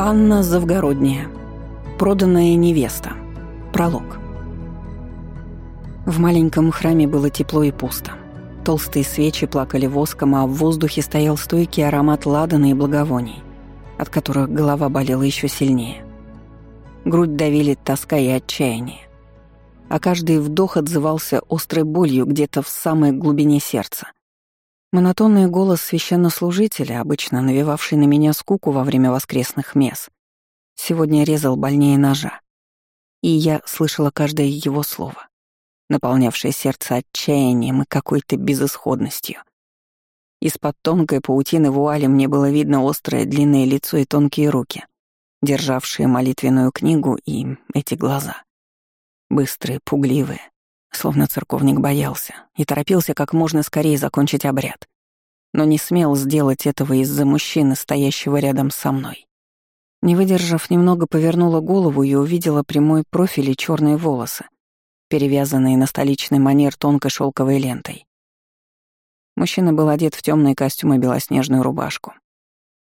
Анна Завгородняя. Проданная невеста. Пролог. В маленьком храме было тепло и пусто. Толстые свечи плакали воском, а в воздухе стоял стойкий аромат ладана и благовоний, от которых голова болела еще сильнее. Грудь давили тоска и отчаяние. А каждый вдох отзывался острой болью где-то в самой глубине сердца. Монотонный голос священнослужителя, обычно навевавший на меня скуку во время воскресных мес, сегодня резал больнее ножа. И я слышала каждое его слово, наполнявшее сердце отчаянием и какой-то безысходностью. Из-под тонкой паутины вуали мне было видно острое длинное лицо и тонкие руки, державшие молитвенную книгу и эти глаза. Быстрые, пугливые, Словно церковник боялся и торопился как можно скорее закончить обряд. Но не смел сделать этого из-за мужчины, стоящего рядом со мной. Не выдержав, немного повернула голову и увидела прямой профиль и черные волосы, перевязанные на столичный манер тонкой шелковой лентой. Мужчина был одет в темный костюм и белоснежную рубашку,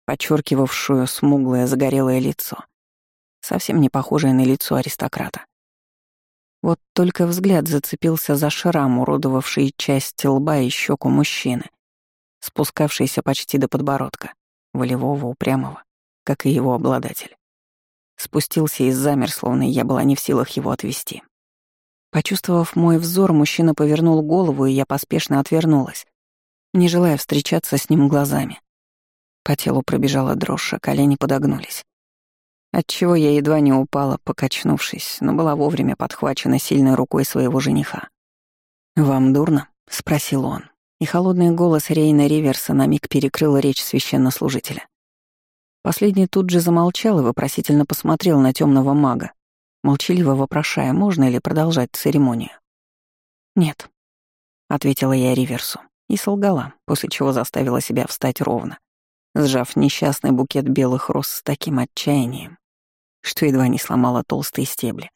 подчеркивавшую смуглое загорелое лицо, совсем не похожее на лицо аристократа. Вот только взгляд зацепился за шрам, уродовавший часть лба и щеку мужчины, спускавшийся почти до подбородка, волевого, упрямого, как и его обладатель. Спустился и замер, словно я была не в силах его отвести. Почувствовав мой взор, мужчина повернул голову, и я поспешно отвернулась, не желая встречаться с ним глазами. По телу пробежала дрожь, а колени подогнулись отчего я едва не упала, покачнувшись, но была вовремя подхвачена сильной рукой своего жениха. «Вам дурно?» — спросил он, и холодный голос Рейна Риверса на миг перекрыл речь священнослужителя. Последний тут же замолчал и вопросительно посмотрел на темного мага, молчаливо вопрошая, можно ли продолжать церемонию. «Нет», — ответила я Риверсу и солгала, после чего заставила себя встать ровно, сжав несчастный букет белых роз с таким отчаянием, что едва не сломала толстые стебли,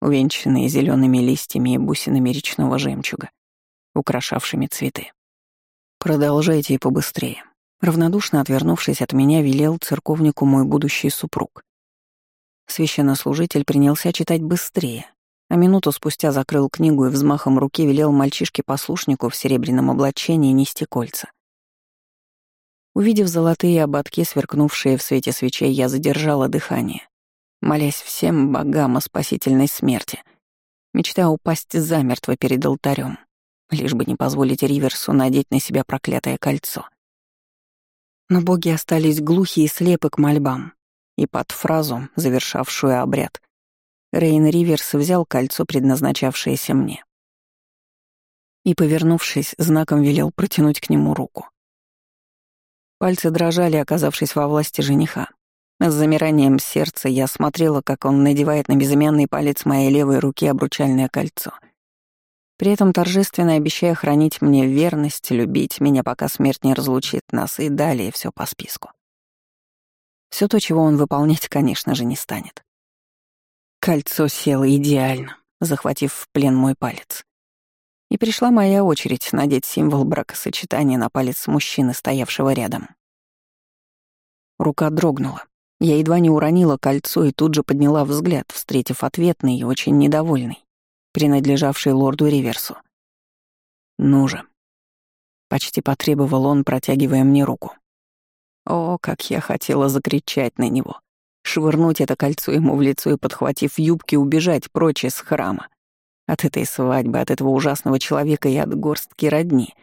увенчанные зелеными листьями и бусинами речного жемчуга, украшавшими цветы. «Продолжайте и побыстрее», — равнодушно отвернувшись от меня, велел церковнику мой будущий супруг. Священнослужитель принялся читать быстрее, а минуту спустя закрыл книгу и взмахом руки велел мальчишке-послушнику в серебряном облачении нести кольца. Увидев золотые ободки, сверкнувшие в свете свечей, я задержала дыхание, молясь всем богам о спасительной смерти, мечтая упасть замертво перед алтарем, лишь бы не позволить Риверсу надеть на себя проклятое кольцо. Но боги остались глухи и слепы к мольбам, и под фразу, завершавшую обряд, Рейн Риверс взял кольцо, предназначавшееся мне. И, повернувшись, знаком велел протянуть к нему руку. Пальцы дрожали, оказавшись во власти жениха. С замиранием сердца я смотрела, как он надевает на безымянный палец моей левой руки обручальное кольцо. При этом торжественно обещая хранить мне верность, любить меня, пока смерть не разлучит нас, и далее все по списку. Все то, чего он выполнять, конечно же, не станет. Кольцо село идеально, захватив в плен мой палец. И пришла моя очередь надеть символ бракосочетания на палец мужчины, стоявшего рядом. Рука дрогнула. Я едва не уронила кольцо и тут же подняла взгляд, встретив ответный и очень недовольный, принадлежавший лорду Риверсу. «Ну же», — почти потребовал он, протягивая мне руку. О, как я хотела закричать на него, швырнуть это кольцо ему в лицо и, подхватив юбки, убежать прочь из храма. От этой свадьбы, от этого ужасного человека и от горстки родни,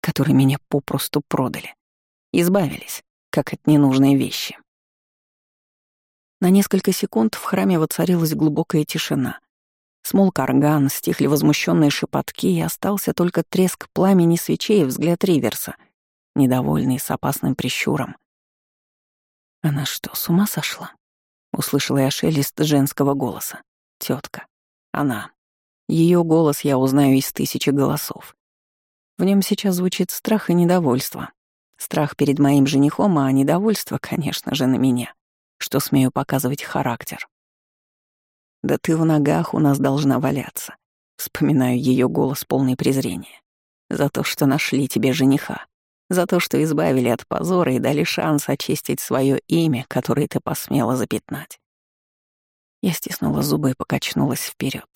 которые меня попросту продали. Избавились, как от ненужной вещи. На несколько секунд в храме воцарилась глубокая тишина. Смолк орган, стихли возмущенные шепотки, и остался только треск пламени свечей и взгляд Риверса, недовольный с опасным прищуром. «Она что, с ума сошла?» — услышала я шелест женского голоса. Тетка. Она. Ее голос я узнаю из тысячи голосов. В нем сейчас звучит страх и недовольство. Страх перед моим женихом, а недовольство, конечно же, на меня что смею показывать характер. «Да ты в ногах у нас должна валяться», — вспоминаю ее голос полный презрения. «За то, что нашли тебе жениха. За то, что избавили от позора и дали шанс очистить свое имя, которое ты посмела запятнать. Я стиснула зубы и покачнулась вперед,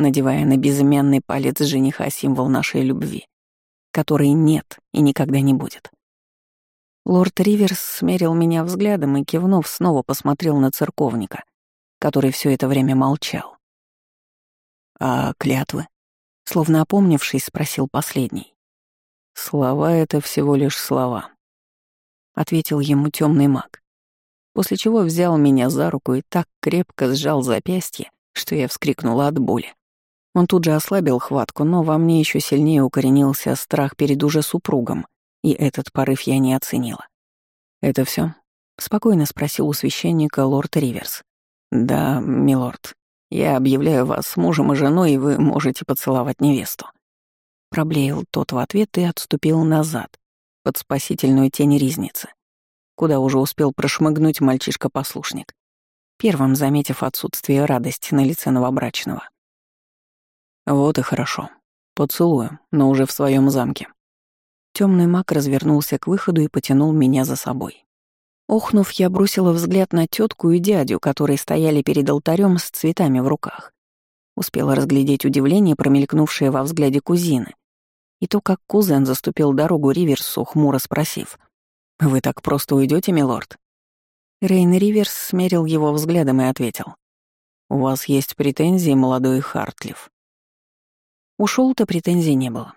надевая на безымянный палец жениха символ нашей любви, которой нет и никогда не будет. Лорд Риверс смерил меня взглядом и, кивнув, снова посмотрел на церковника, который все это время молчал. «А клятвы?» Словно опомнившись, спросил последний. «Слова — это всего лишь слова», — ответил ему темный маг, после чего взял меня за руку и так крепко сжал запястье, что я вскрикнула от боли. Он тут же ослабил хватку, но во мне еще сильнее укоренился страх перед уже супругом, и этот порыв я не оценила. «Это все? спокойно спросил у священника лорд Риверс. «Да, милорд», я объявляю вас мужем и женой, и вы можете поцеловать невесту». Проблеял тот в ответ и отступил назад, под спасительную тень ризницы, куда уже успел прошмыгнуть мальчишка-послушник, первым заметив отсутствие радости на лице новобрачного. «Вот и хорошо. Поцелую, но уже в своем замке». Темный маг развернулся к выходу и потянул меня за собой. Охнув, я бросила взгляд на тетку и дядю, которые стояли перед алтарем с цветами в руках. Успела разглядеть удивление, промелькнувшее во взгляде кузины, и то, как кузен заступил дорогу Риверсу, хмуро спросив. «Вы так просто уйдете, милорд?» Рейн Риверс смерил его взглядом и ответил. «У вас есть претензии, молодой Хартлиф?» Ушел-то претензий не было.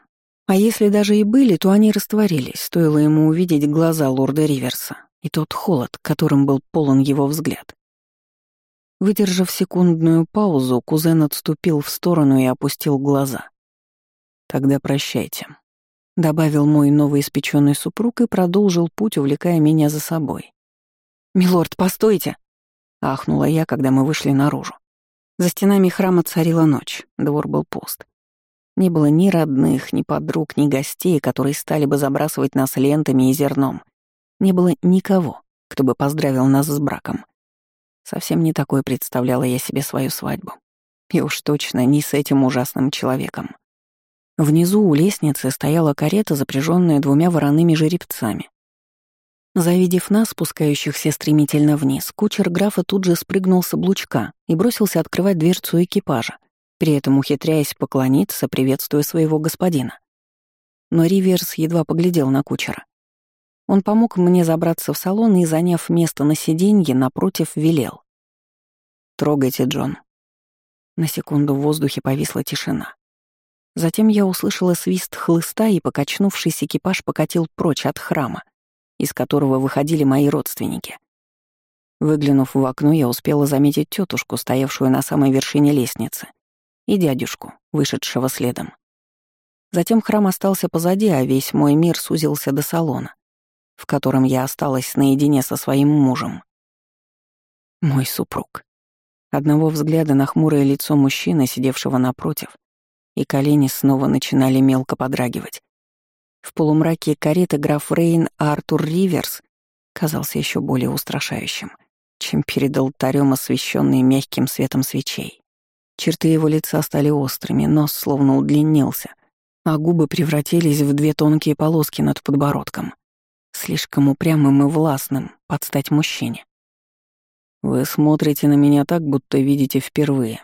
А если даже и были, то они растворились, стоило ему увидеть глаза лорда Риверса и тот холод, которым был полон его взгляд. Выдержав секундную паузу, кузен отступил в сторону и опустил глаза. «Тогда прощайте», — добавил мой новоиспеченный супруг и продолжил путь, увлекая меня за собой. «Милорд, постойте!» — ахнула я, когда мы вышли наружу. За стенами храма царила ночь, двор был пуст. Не было ни родных, ни подруг, ни гостей, которые стали бы забрасывать нас лентами и зерном не было никого, кто бы поздравил нас с браком. Совсем не такой представляла я себе свою свадьбу. И уж точно не с этим ужасным человеком. Внизу у лестницы стояла карета, запряженная двумя вороными жеребцами. Завидев нас, спускающихся стремительно вниз, кучер графа тут же спрыгнул с облучка и бросился открывать дверцу экипажа, при этом ухитряясь поклониться, приветствуя своего господина. Но Риверс едва поглядел на кучера. Он помог мне забраться в салон и, заняв место на сиденье, напротив велел. «Трогайте, Джон». На секунду в воздухе повисла тишина. Затем я услышала свист хлыста, и покачнувшийся экипаж покатил прочь от храма, из которого выходили мои родственники. Выглянув в окно, я успела заметить тетушку, стоявшую на самой вершине лестницы, и дядюшку, вышедшего следом. Затем храм остался позади, а весь мой мир сузился до салона, в котором я осталась наедине со своим мужем. Мой супруг. Одного взгляда на хмурое лицо мужчины, сидевшего напротив, и колени снова начинали мелко подрагивать. В полумраке кареты граф Рейн Артур Риверс казался еще более устрашающим, чем перед алтарем, освещенный мягким светом свечей. Черты его лица стали острыми, нос словно удлинился, а губы превратились в две тонкие полоски над подбородком слишком упрямым и властным, под стать мужчине. «Вы смотрите на меня так, будто видите впервые».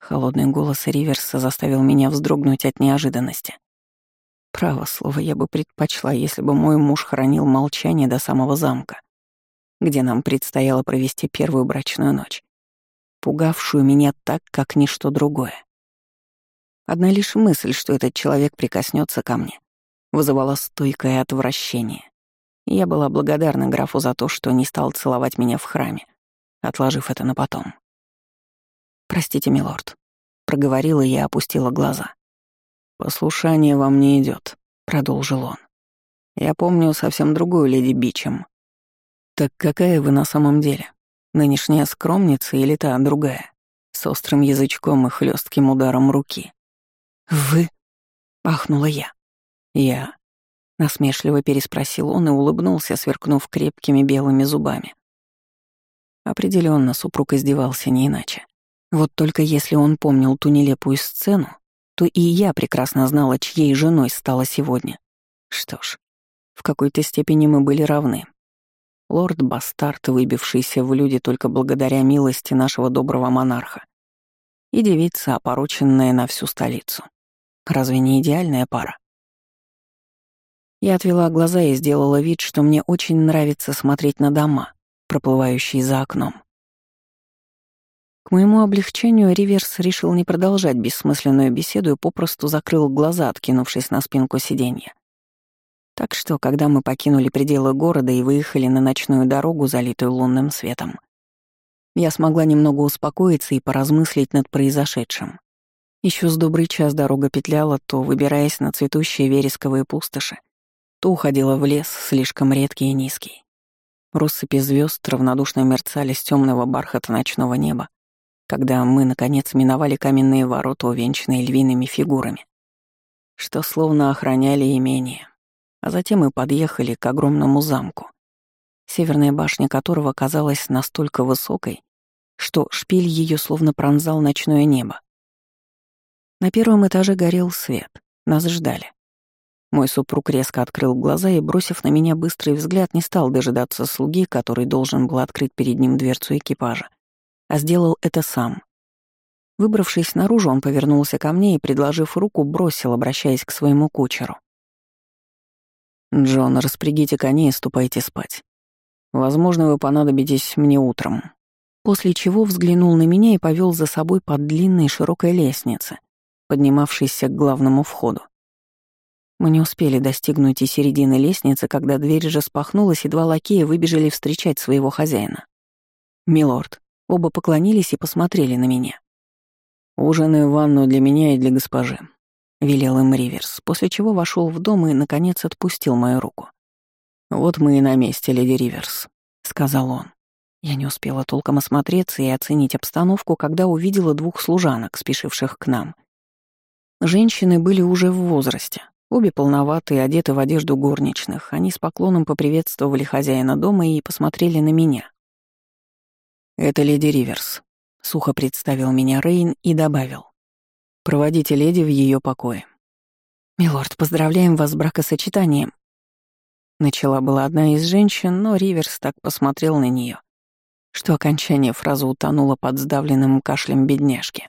Холодный голос Риверса заставил меня вздрогнуть от неожиданности. Право слово, я бы предпочла, если бы мой муж хранил молчание до самого замка, где нам предстояло провести первую брачную ночь, пугавшую меня так, как ничто другое. Одна лишь мысль, что этот человек прикоснется ко мне, вызывала стойкое отвращение. Я была благодарна графу за то, что не стал целовать меня в храме, отложив это на потом. «Простите, милорд», — проговорила я и опустила глаза. «Послушание вам не идет, продолжил он. «Я помню совсем другую леди Бичем. Так какая вы на самом деле? Нынешняя скромница или та другая, с острым язычком и хлестким ударом руки?» «Вы?» — ахнула я. «Я», Насмешливо переспросил он и улыбнулся, сверкнув крепкими белыми зубами. Определенно, супруг издевался не иначе. Вот только если он помнил ту нелепую сцену, то и я прекрасно знала, чьей женой стала сегодня. Что ж, В какой-то степени мы были равны. Лорд-бастард, выбившийся в люди только благодаря милости нашего доброго монарха, и девица, опороченная на всю столицу. Разве не идеальная пара? Я отвела глаза и сделала вид, что мне очень нравится смотреть на дома, проплывающие за окном. К моему облегчению Риверс решил не продолжать бессмысленную беседу и попросту закрыл глаза, откинувшись на спинку сиденья. Так что, когда мы покинули пределы города и выехали на ночную дорогу, залитую лунным светом, я смогла немного успокоиться и поразмыслить над произошедшим. Еще с добрый час дорога петляла, то выбираясь на цветущие вересковые пустоши, то уходила в лес, слишком редкий и низкий. Россыпи звезд равнодушно мерцали с темного бархата ночного неба, когда мы, наконец, миновали каменные ворота, увенчанные львиными фигурами, что словно охраняли имение. А затем мы подъехали к огромному замку, северная башня которого казалась настолько высокой, что шпиль ее словно пронзал ночное небо. На первом этаже горел свет, нас ждали. Мой супруг резко открыл глаза и, бросив на меня быстрый взгляд, не стал дожидаться слуги, который должен был открыть перед ним дверцу экипажа а сделал это сам. Выбравшись наружу, он повернулся ко мне и, предложив руку, бросил, обращаясь к своему кучеру. «Джон, распрягите коней и ступайте спать. Возможно, вы понадобитесь мне утром». После чего взглянул на меня и повел за собой по длинной широкой лестнице, поднимавшейся к главному входу. Мы не успели достигнуть и середины лестницы, когда дверь же спахнулась, и два лакея выбежали встречать своего хозяина. «Милорд, Оба поклонились и посмотрели на меня. «Ужины в ванну для меня и для госпожи», — велел им Риверс, после чего вошел в дом и, наконец, отпустил мою руку. «Вот мы и на месте, леди Риверс», — сказал он. Я не успела толком осмотреться и оценить обстановку, когда увидела двух служанок, спешивших к нам. Женщины были уже в возрасте, обе полноватые, одеты в одежду горничных. Они с поклоном поприветствовали хозяина дома и посмотрели на меня. «Это леди Риверс», — сухо представил меня Рейн и добавил. «Проводите леди в ее покое». «Милорд, поздравляем вас с бракосочетанием». Начала была одна из женщин, но Риверс так посмотрел на нее, что окончание фразы утонуло под сдавленным кашлем бедняжки.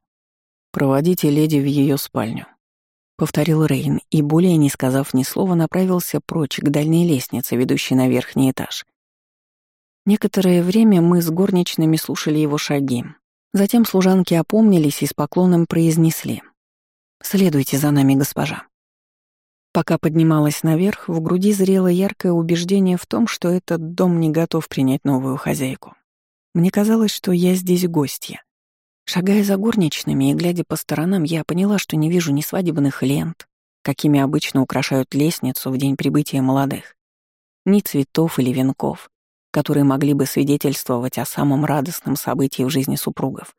«Проводите леди в ее спальню», — повторил Рейн и, более не сказав ни слова, направился прочь к дальней лестнице, ведущей на верхний этаж. Некоторое время мы с горничными слушали его шаги. Затем служанки опомнились и с поклоном произнесли. «Следуйте за нами, госпожа». Пока поднималась наверх, в груди зрело яркое убеждение в том, что этот дом не готов принять новую хозяйку. Мне казалось, что я здесь гостья. Шагая за горничными и глядя по сторонам, я поняла, что не вижу ни свадебных лент, какими обычно украшают лестницу в день прибытия молодых, ни цветов или венков, которые могли бы свидетельствовать о самом радостном событии в жизни супругов.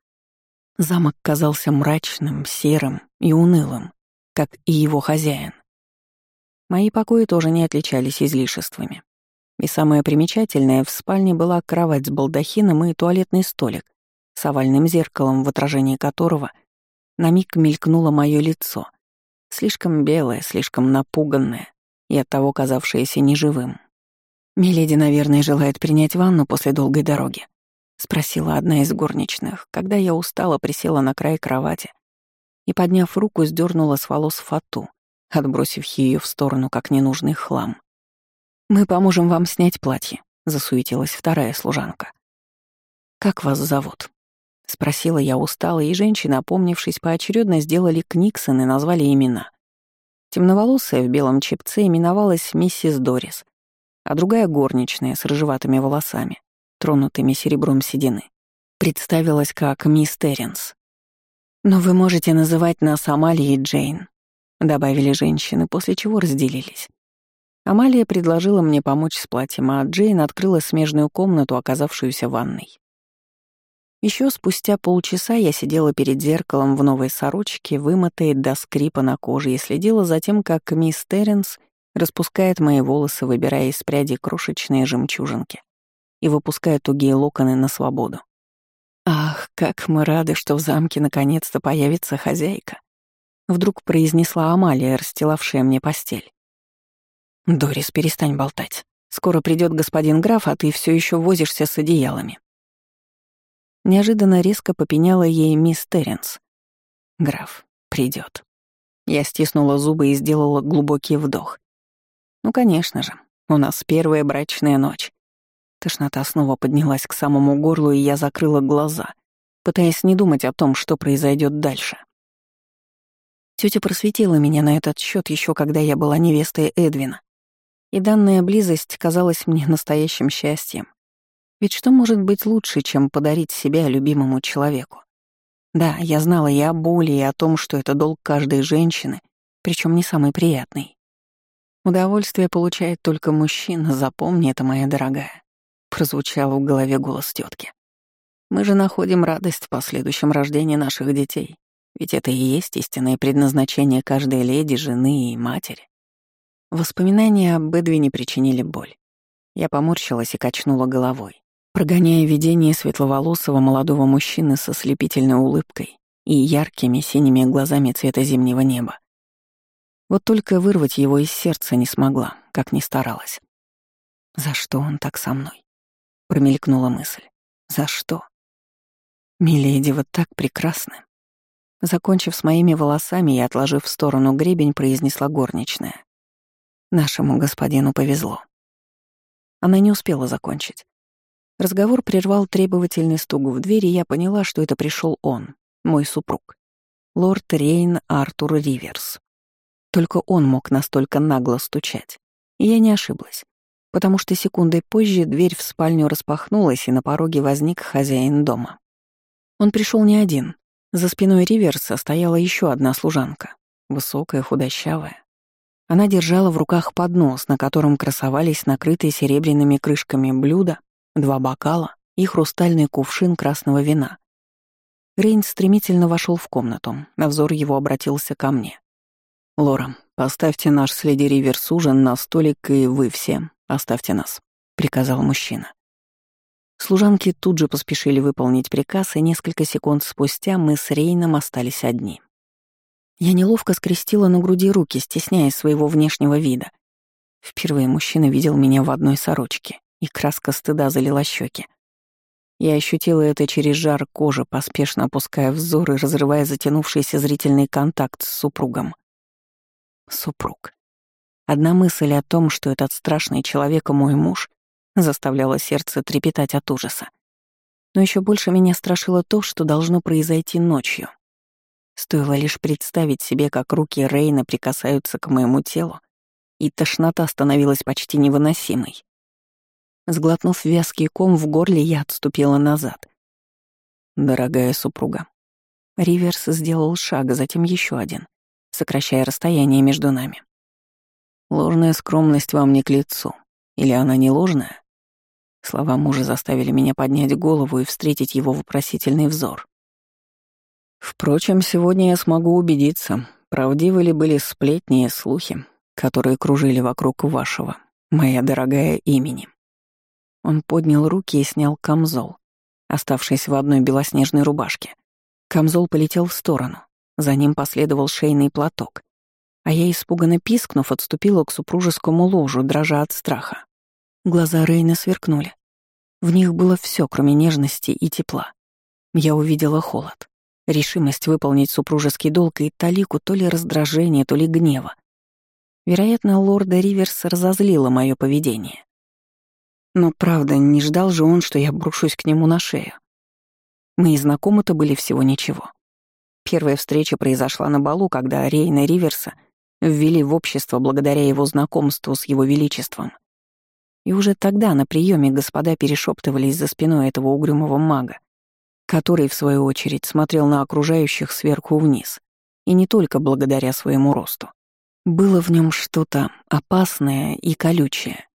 Замок казался мрачным, серым и унылым, как и его хозяин. Мои покои тоже не отличались излишествами. И самое примечательное, в спальне была кровать с балдахином и туалетный столик с овальным зеркалом, в отражении которого на миг мелькнуло мое лицо, слишком белое, слишком напуганное и оттого казавшееся неживым. «Миледи, наверное, желает принять ванну после долгой дороги», — спросила одна из горничных, когда я устала присела на край кровати и, подняв руку, сдернула с волос фату, отбросив ее в сторону, как ненужный хлам. «Мы поможем вам снять платье», — засуетилась вторая служанка. «Как вас зовут?» — спросила я устало, и женщины, опомнившись поочередно, сделали книксон и назвали имена. Темноволосая в белом чепце именовалась миссис Дорис, а другая горничная с рыжеватыми волосами, тронутыми серебром седины, представилась как мисс Терренс. «Но вы можете называть нас Амалией Джейн», — добавили женщины, после чего разделились. Амалия предложила мне помочь с платьем, а Джейн открыла смежную комнату, оказавшуюся ванной. Еще спустя полчаса я сидела перед зеркалом в новой сорочке, вымытой до скрипа на коже, и следила за тем, как мисс Терренс распускает мои волосы, выбирая из пряди крошечные жемчужинки и выпуская тугие локоны на свободу. «Ах, как мы рады, что в замке наконец-то появится хозяйка!» Вдруг произнесла Амалия, расстилавшая мне постель. «Дорис, перестань болтать. Скоро придет господин граф, а ты все еще возишься с одеялами». Неожиданно резко попеняла ей мисс Терренс. «Граф, придет. Я стиснула зубы и сделала глубокий вдох. «Ну, конечно же, у нас первая брачная ночь». Тошнота снова поднялась к самому горлу, и я закрыла глаза, пытаясь не думать о том, что произойдет дальше. Тетя просветила меня на этот счет еще когда я была невестой Эдвина, и данная близость казалась мне настоящим счастьем. Ведь что может быть лучше, чем подарить себя любимому человеку? Да, я знала и о боли, и о том, что это долг каждой женщины, причем не самый приятный. Удовольствие получает только мужчина, запомни это, моя дорогая. Прозвучал в голове голос тетки. Мы же находим радость в последующем рождении наших детей, ведь это и есть истинное предназначение каждой леди, жены и матери. Воспоминания об Эдвине причинили боль. Я поморщилась и качнула головой, прогоняя видение светловолосого молодого мужчины со слепительной улыбкой и яркими синими глазами цвета зимнего неба. Вот только вырвать его из сердца не смогла, как ни старалась. За что он так со мной? Промелькнула мысль. За что? Миледи, вот так прекрасны. Закончив с моими волосами и отложив в сторону гребень, произнесла горничная. Нашему господину повезло. Она не успела закончить. Разговор прервал требовательный стук в дверь, и я поняла, что это пришел он, мой супруг. Лорд Рейн Артур Риверс. Только он мог настолько нагло стучать. И я не ошиблась, потому что секундой позже дверь в спальню распахнулась, и на пороге возник хозяин дома. Он пришел не один. За спиной Риверса стояла еще одна служанка, высокая, худощавая, она держала в руках поднос, на котором красовались накрытые серебряными крышками блюда, два бокала и хрустальный кувшин красного вина. Рейн стремительно вошел в комнату, а взор его обратился ко мне. «Лора, поставьте наш с леди Риверс ужин на столик, и вы все оставьте нас», — приказал мужчина. Служанки тут же поспешили выполнить приказ, и несколько секунд спустя мы с Рейном остались одни. Я неловко скрестила на груди руки, стесняясь своего внешнего вида. Впервые мужчина видел меня в одной сорочке, и краска стыда залила щеки. Я ощутила это через жар кожи, поспешно опуская взор и разрывая затянувшийся зрительный контакт с супругом. Супруг. Одна мысль о том, что этот страшный человек мой муж, заставляла сердце трепетать от ужаса. Но еще больше меня страшило то, что должно произойти ночью. Стоило лишь представить себе, как руки Рейна прикасаются к моему телу, и тошнота становилась почти невыносимой. Сглотнув вязкий ком в горле, я отступила назад. «Дорогая супруга». Риверс сделал шаг, затем еще один, сокращая расстояние между нами. «Ложная скромность вам не к лицу. Или она не ложная?» Слова мужа заставили меня поднять голову и встретить его вопросительный взор. Впрочем, сегодня я смогу убедиться, правдивы ли были сплетни и слухи, которые кружили вокруг вашего, моя дорогая имени. Он поднял руки и снял камзол, оставшись в одной белоснежной рубашке. Камзол полетел в сторону, за ним последовал шейный платок, а я, испуганно пискнув, отступила к супружескому ложу, дрожа от страха. Глаза Рейна сверкнули. В них было все, кроме нежности и тепла. Я увидела холод решимость выполнить супружеский долг и талику то ли раздражения, то ли гнева. Вероятно, лорда Риверс разозлило мое поведение. Но правда, не ждал же он, что я брошусь к нему на шею. Мы и знакомы-то были всего ничего. Первая встреча произошла на балу, когда Рейна Риверса ввели в общество благодаря его знакомству с его величеством. И уже тогда на приеме господа перешептывались за спиной этого угрюмого мага, который, в свою очередь, смотрел на окружающих сверху вниз, и не только благодаря своему росту. Было в нем что-то опасное и колючее,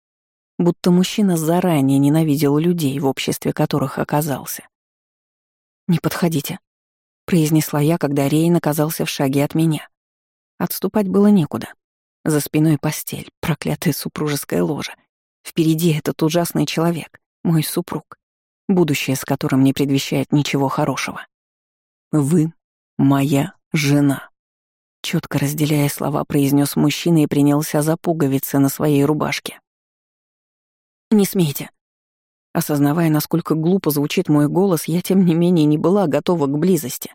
будто мужчина заранее ненавидел людей, в обществе которых оказался. «Не подходите», — произнесла я, когда Рейн оказался в шаге от меня. Отступать было некуда. За спиной постель, проклятая супружеская ложа. Впереди этот ужасный человек, мой супруг будущее с которым не предвещает ничего хорошего. Вы — моя жена. Четко разделяя слова, произнес мужчина и принялся за пуговицы на своей рубашке. «Не смейте!» Осознавая, насколько глупо звучит мой голос, я, тем не менее, не была готова к близости.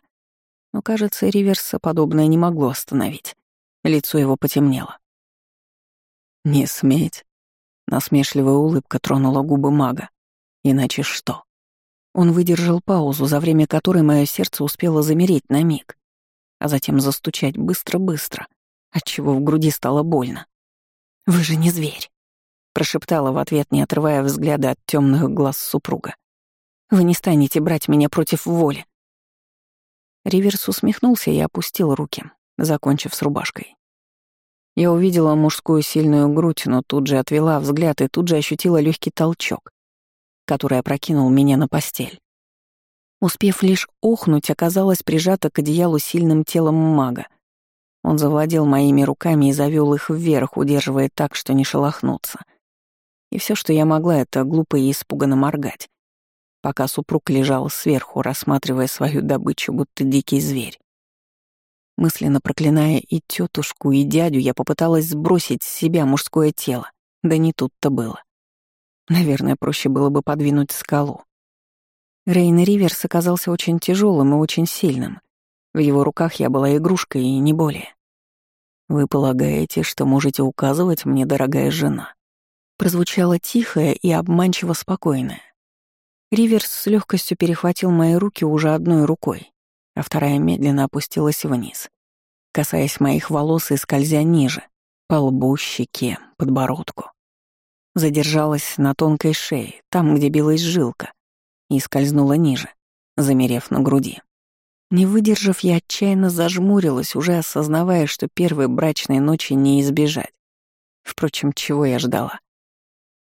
Но, кажется, Риверса подобное не могло остановить. Лицо его потемнело. «Не сметь!» Насмешливая улыбка тронула губы мага. «Иначе что?» Он выдержал паузу, за время которой мое сердце успело замереть на миг, а затем застучать быстро-быстро, отчего в груди стало больно. «Вы же не зверь!» — прошептала в ответ, не отрывая взгляда от темных глаз супруга. «Вы не станете брать меня против воли!» Риверс усмехнулся и опустил руки, закончив с рубашкой. Я увидела мужскую сильную грудь, но тут же отвела взгляд и тут же ощутила легкий толчок, который опрокинул меня на постель. Успев лишь охнуть, оказалась прижата к одеялу сильным телом мага. Он завладел моими руками и завел их вверх, удерживая так, что не шелохнуться. И все, что я могла, это глупо и испуганно моргать, пока супруг лежал сверху, рассматривая свою добычу, будто дикий зверь. Мысленно проклиная и тетушку, и дядю, я попыталась сбросить с себя мужское тело. Да не тут-то было. Наверное, проще было бы подвинуть скалу. Рейн Риверс оказался очень тяжелым и очень сильным. В его руках я была игрушкой и не более. «Вы полагаете, что можете указывать мне, дорогая жена?» Прозвучало тихое и обманчиво спокойное. Риверс с легкостью перехватил мои руки уже одной рукой, а вторая медленно опустилась вниз, касаясь моих волос и скользя ниже, по лбу, щеке, подбородку задержалась на тонкой шее, там, где билась жилка, и скользнула ниже, замерев на груди. Не выдержав, я отчаянно зажмурилась, уже осознавая, что первой брачной ночи не избежать. Впрочем, чего я ждала?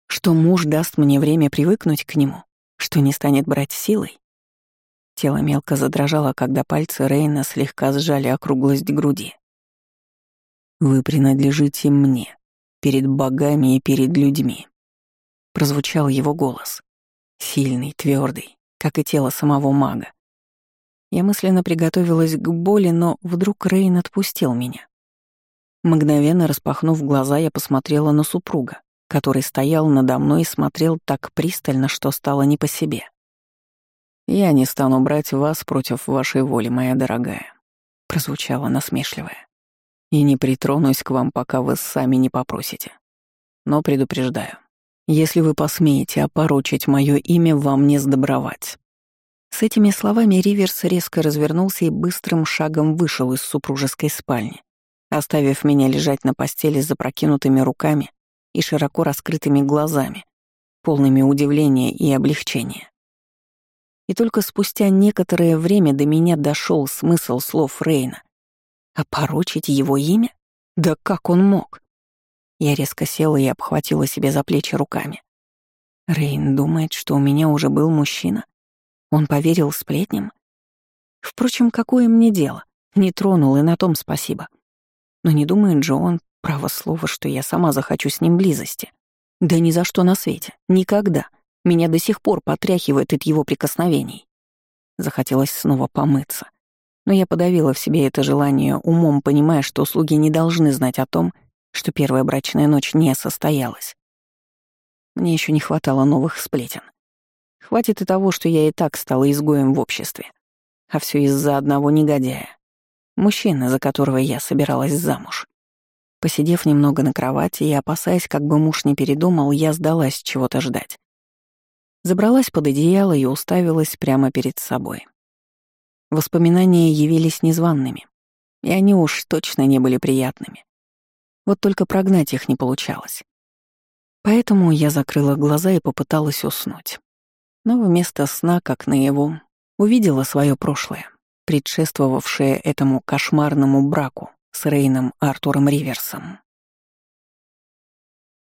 Что муж даст мне время привыкнуть к нему, что не станет брать силой? Тело мелко задрожало, когда пальцы Рейна слегка сжали округлость груди. «Вы принадлежите мне», перед богами и перед людьми. Прозвучал его голос. Сильный, твердый, как и тело самого мага. Я мысленно приготовилась к боли, но вдруг Рейн отпустил меня. Мгновенно распахнув глаза, я посмотрела на супруга, который стоял надо мной и смотрел так пристально, что стало не по себе. «Я не стану брать вас против вашей воли, моя дорогая», — прозвучало насмешливое и не притронусь к вам, пока вы сами не попросите. Но предупреждаю, если вы посмеете опорочить мое имя, вам не сдобровать». С этими словами Риверс резко развернулся и быстрым шагом вышел из супружеской спальни, оставив меня лежать на постели с запрокинутыми руками и широко раскрытыми глазами, полными удивления и облегчения. И только спустя некоторое время до меня дошел смысл слов Рейна, Опорочить его имя? Да как он мог? Я резко села и обхватила себе за плечи руками. Рейн думает, что у меня уже был мужчина. Он поверил сплетням? Впрочем, какое мне дело? Не тронул, и на том спасибо. Но не думает же он, право слово, что я сама захочу с ним близости. Да ни за что на свете. Никогда. Меня до сих пор потряхивает от его прикосновений. Захотелось снова помыться. Но я подавила в себе это желание, умом понимая, что слуги не должны знать о том, что первая брачная ночь не состоялась. Мне еще не хватало новых сплетен. Хватит и того, что я и так стала изгоем в обществе. А все из-за одного негодяя. Мужчины, за которого я собиралась замуж. Посидев немного на кровати и опасаясь, как бы муж не передумал, я сдалась чего-то ждать. Забралась под одеяло и уставилась прямо перед собой. Воспоминания явились незваными, и они уж точно не были приятными. Вот только прогнать их не получалось. Поэтому я закрыла глаза и попыталась уснуть. Но вместо сна, как наяву, увидела свое прошлое, предшествовавшее этому кошмарному браку с Рейном Артуром Риверсом.